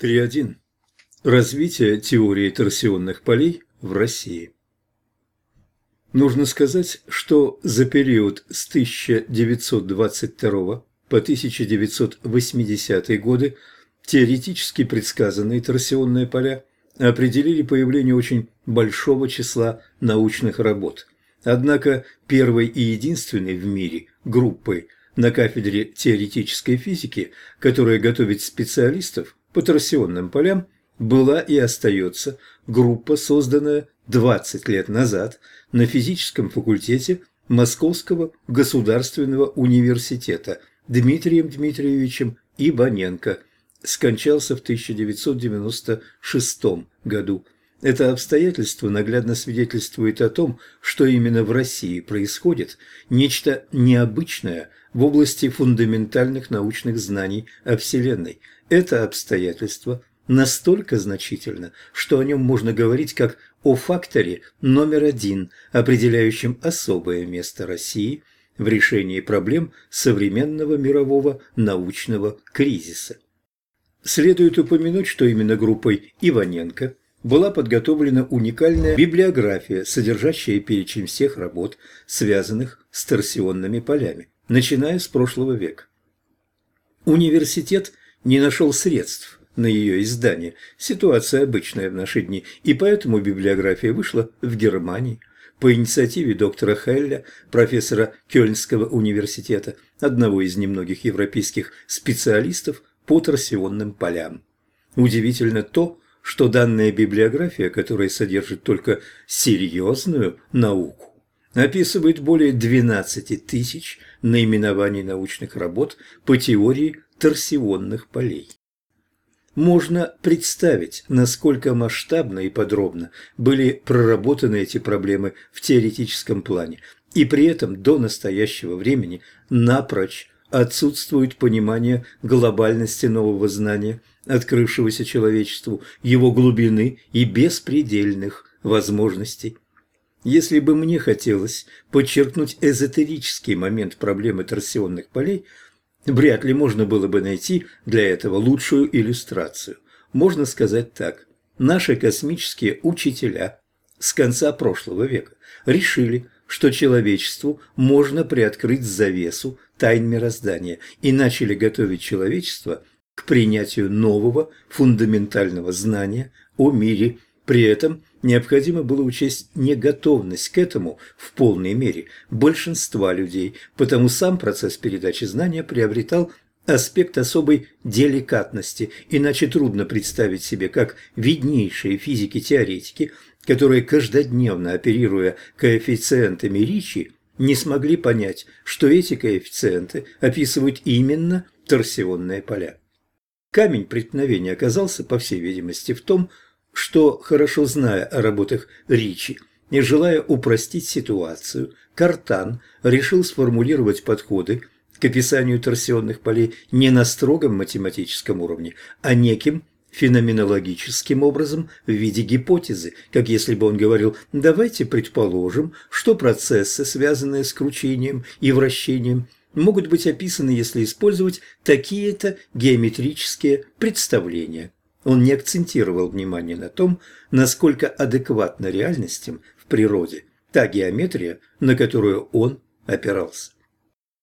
3.1. Развитие теории торсионных полей в России. Нужно сказать, что за период с 1922 по 1980 годы теоретически предсказанные торсионные поля определили появление очень большого числа научных работ. Однако первой и единственной в мире группой на кафедре теоретической физики, которая готовит специалистов по торсионным полям была и остается группа, созданная 20 лет назад на физическом факультете Московского государственного университета Дмитрием Дмитриевичем Ибаненко, скончался в 1996 году. Это обстоятельство наглядно свидетельствует о том, что именно в России происходит нечто необычное в области фундаментальных научных знаний о Вселенной. Это обстоятельство настолько значительно, что о нем можно говорить как о факторе номер один, определяющем особое место России в решении проблем современного мирового научного кризиса. Следует упомянуть, что именно группой Иваненко была подготовлена уникальная библиография, содержащая перечень всех работ, связанных с торсионными полями, начиная с прошлого века. Университет не нашел средств на ее издание, ситуация обычная в наши дни, и поэтому библиография вышла в Германии по инициативе доктора Хелля, профессора Кёльнского университета, одного из немногих европейских специалистов по торсионным полям. Удивительно то, что данная библиография, которая содержит только серьезную науку, описывает более 12 тысяч наименований научных работ по теории торсионных полей. Можно представить, насколько масштабно и подробно были проработаны эти проблемы в теоретическом плане, и при этом до настоящего времени напрочь отсутствует понимание глобальности нового знания, открывшегося человечеству, его глубины и беспредельных возможностей. Если бы мне хотелось подчеркнуть эзотерический момент проблемы торсионных полей, вряд ли можно было бы найти для этого лучшую иллюстрацию. Можно сказать так. Наши космические учителя с конца прошлого века решили, что человечеству можно приоткрыть завесу тайн мироздания и начали готовить человечество к принятию нового фундаментального знания о мире. При этом необходимо было учесть неготовность к этому в полной мере большинства людей, потому сам процесс передачи знания приобретал аспект особой деликатности, иначе трудно представить себе, как виднейшие физики-теоретики – которые, каждодневно оперируя коэффициентами Ричи, не смогли понять, что эти коэффициенты описывают именно торсионные поля. Камень преткновения оказался, по всей видимости, в том, что, хорошо зная о работах Ричи и желая упростить ситуацию, Картан решил сформулировать подходы к описанию торсионных полей не на строгом математическом уровне, а неким феноменологическим образом в виде гипотезы, как если бы он говорил «давайте предположим, что процессы, связанные с кручением и вращением, могут быть описаны, если использовать такие-то геометрические представления». Он не акцентировал внимание на том, насколько адекватна реальностям в природе та геометрия, на которую он опирался.